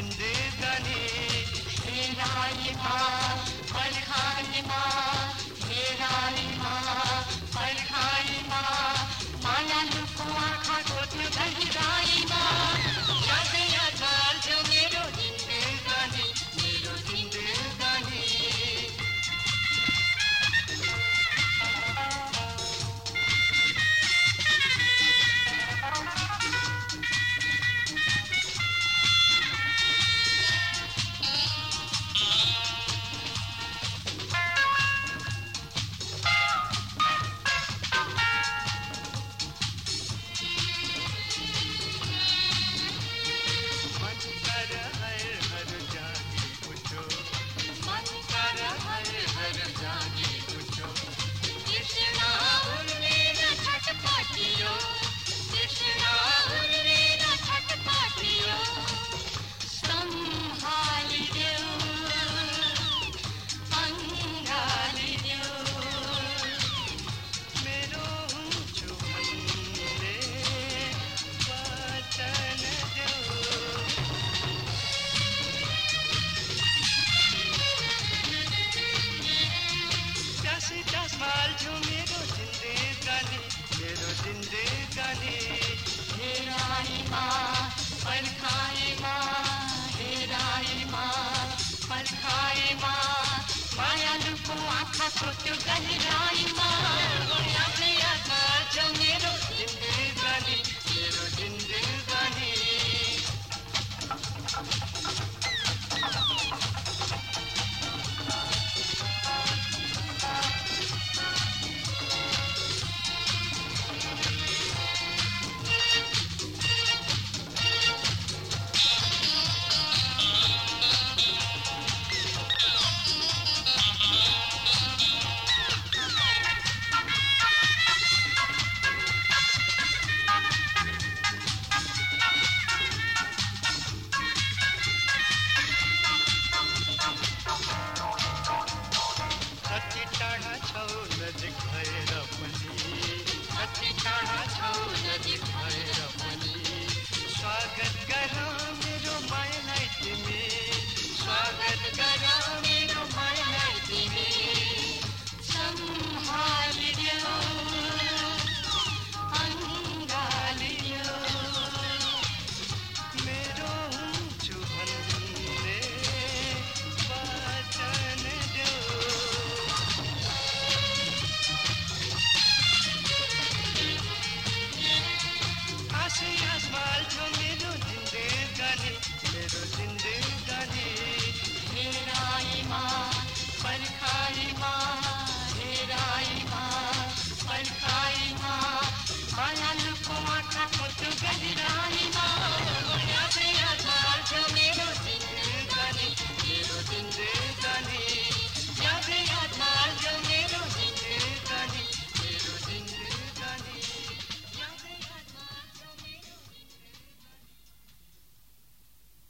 जिंदगानी बलखा आसमाल जो आखा जिन्दगानी मेरो சிந்தே